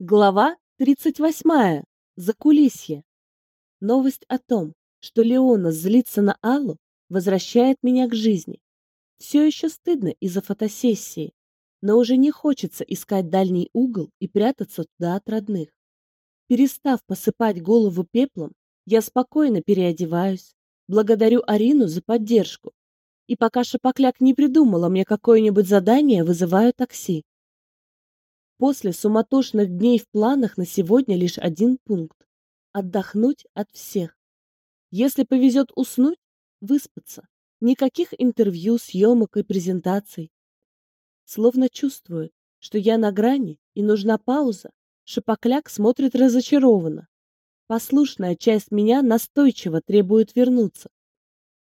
Глава 38. Закулисье. Новость о том, что Леона злится на Аллу, возвращает меня к жизни. Все еще стыдно из-за фотосессии, но уже не хочется искать дальний угол и прятаться туда от родных. Перестав посыпать голову пеплом, я спокойно переодеваюсь, благодарю Арину за поддержку. И пока Шапокляк не придумала мне какое-нибудь задание, вызываю такси. После суматошных дней в планах на сегодня лишь один пункт – отдохнуть от всех. Если повезет уснуть, выспаться. Никаких интервью, съемок и презентаций. Словно чувствует, что я на грани и нужна пауза, Шапокляк смотрит разочарованно. Послушная часть меня настойчиво требует вернуться.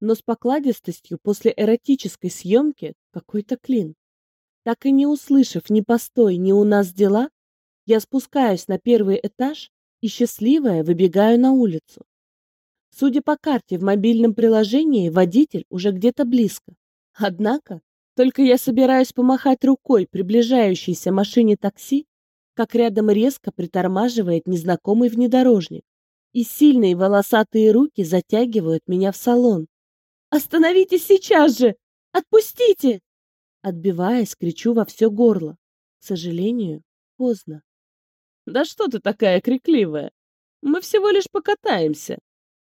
Но с покладистостью после эротической съемки какой-то клин. Так и не услышав ни постой, ни у нас дела, я спускаюсь на первый этаж и, счастливая, выбегаю на улицу. Судя по карте в мобильном приложении, водитель уже где-то близко. Однако, только я собираюсь помахать рукой приближающейся машине такси, как рядом резко притормаживает незнакомый внедорожник, и сильные волосатые руки затягивают меня в салон. «Остановитесь сейчас же! Отпустите!» Отбиваясь, кричу во все горло. К сожалению, поздно. «Да что ты такая крикливая? Мы всего лишь покатаемся!»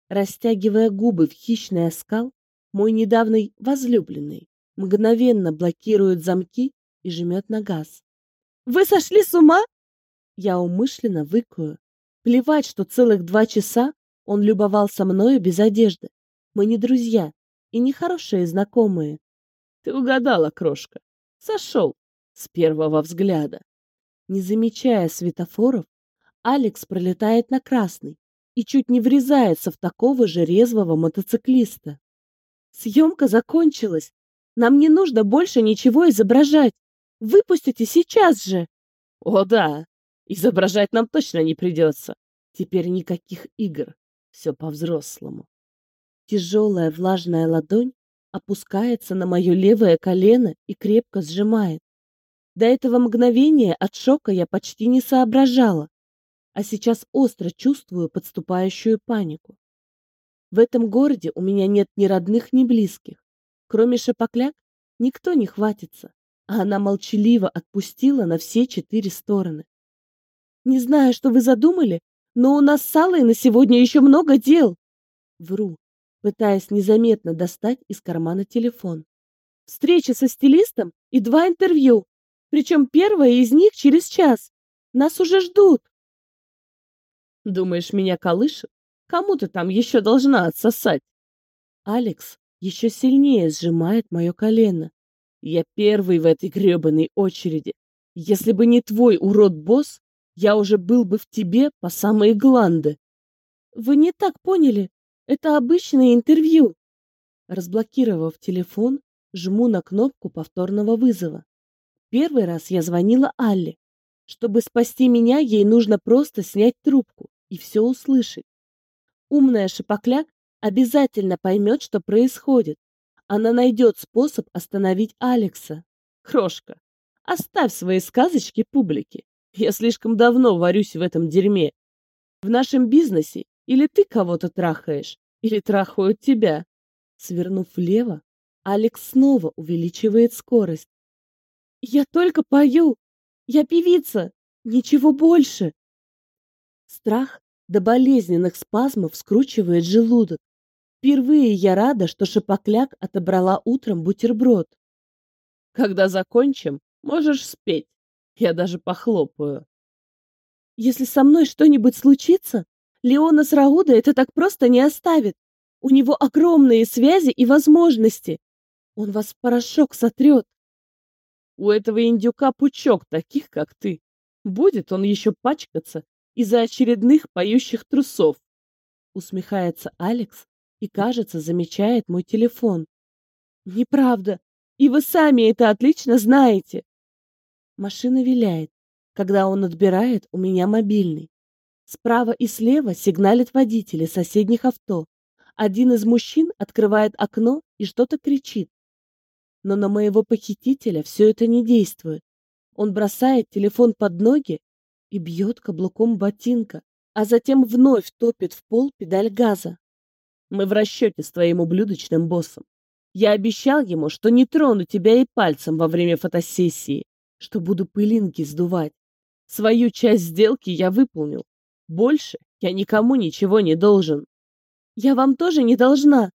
Растягивая губы в хищный оскал, мой недавний возлюбленный мгновенно блокирует замки и жмет на газ. «Вы сошли с ума?» Я умышленно выкую. Плевать, что целых два часа он любовался мною без одежды. Мы не друзья и не хорошие знакомые. Ты угадала, крошка. Сошел с первого взгляда. Не замечая светофоров, Алекс пролетает на красный и чуть не врезается в такого же резвого мотоциклиста. Съемка закончилась. Нам не нужно больше ничего изображать. Выпустите сейчас же. О да, изображать нам точно не придется. Теперь никаких игр. Все по-взрослому. Тяжелая влажная ладонь опускается на мое левое колено и крепко сжимает. До этого мгновения от шока я почти не соображала, а сейчас остро чувствую подступающую панику. В этом городе у меня нет ни родных, ни близких. Кроме шапокляк, никто не хватится, а она молчаливо отпустила на все четыре стороны. Не знаю, что вы задумали, но у нас с Аллой на сегодня еще много дел. Вру пытаясь незаметно достать из кармана телефон. Встреча со стилистом и два интервью, причем первое из них через час. Нас уже ждут. Думаешь, меня колышет? Кому ты там еще должна отсосать? Алекс еще сильнее сжимает мое колено. Я первый в этой гребаной очереди. Если бы не твой урод-босс, я уже был бы в тебе по самые гланды. Вы не так поняли. Это обычное интервью. Разблокировав телефон, жму на кнопку повторного вызова. Первый раз я звонила Алле. Чтобы спасти меня, ей нужно просто снять трубку и все услышать. Умная шипокляк обязательно поймет, что происходит. Она найдет способ остановить Алекса. Крошка, оставь свои сказочки публике. Я слишком давно варюсь в этом дерьме. В нашем бизнесе или ты кого-то трахаешь, или трахают тебя. Свернув влево, Алекс снова увеличивает скорость. Я только пою. Я певица. Ничего больше. Страх до болезненных спазмов скручивает желудок. Впервые я рада, что Шапокляк отобрала утром бутерброд. Когда закончим, можешь спеть. Я даже похлопаю. Если со мной что-нибудь случится, Леона с Рауда это так просто не оставит. У него огромные связи и возможности. Он вас в порошок сотрет. У этого индюка пучок таких, как ты. Будет он еще пачкаться из-за очередных поющих трусов. Усмехается Алекс и, кажется, замечает мой телефон. Неправда. И вы сами это отлично знаете. Машина виляет, когда он отбирает у меня мобильный. Справа и слева сигналят водители соседних авто. Один из мужчин открывает окно и что-то кричит. Но на моего похитителя все это не действует. Он бросает телефон под ноги и бьет каблуком ботинка, а затем вновь топит в пол педаль газа. Мы в расчете с твоим ублюдочным боссом. Я обещал ему, что не трону тебя и пальцем во время фотосессии, что буду пылинки сдувать. Свою часть сделки я выполнил. Больше я никому ничего не должен. Я вам тоже не должна.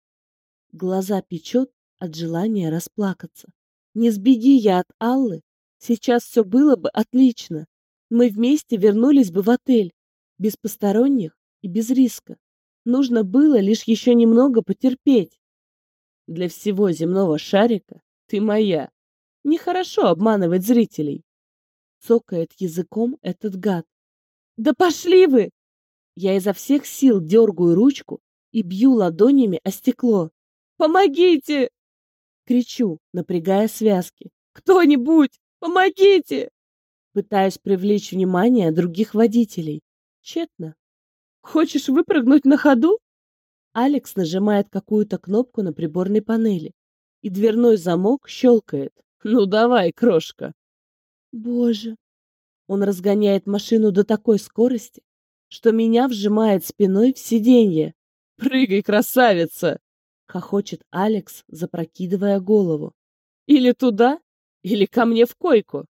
Глаза печет от желания расплакаться. Не сбеги я от Аллы, сейчас все было бы отлично. Мы вместе вернулись бы в отель, без посторонних и без риска. Нужно было лишь еще немного потерпеть. Для всего земного шарика ты моя. Нехорошо обманывать зрителей. Цокает языком этот гад. Да пошли вы! Я изо всех сил дергаю ручку и бью ладонями о стекло. «Помогите!» Кричу, напрягая связки. «Кто-нибудь! Помогите!» Пытаюсь привлечь внимание других водителей. Тщетно. «Хочешь выпрыгнуть на ходу?» Алекс нажимает какую-то кнопку на приборной панели, и дверной замок щелкает. «Ну давай, крошка!» Боже! Он разгоняет машину до такой скорости, что меня вжимает спиной в сиденье. «Прыгай, красавица!» — хохочет Алекс, запрокидывая голову. «Или туда, или ко мне в койку!»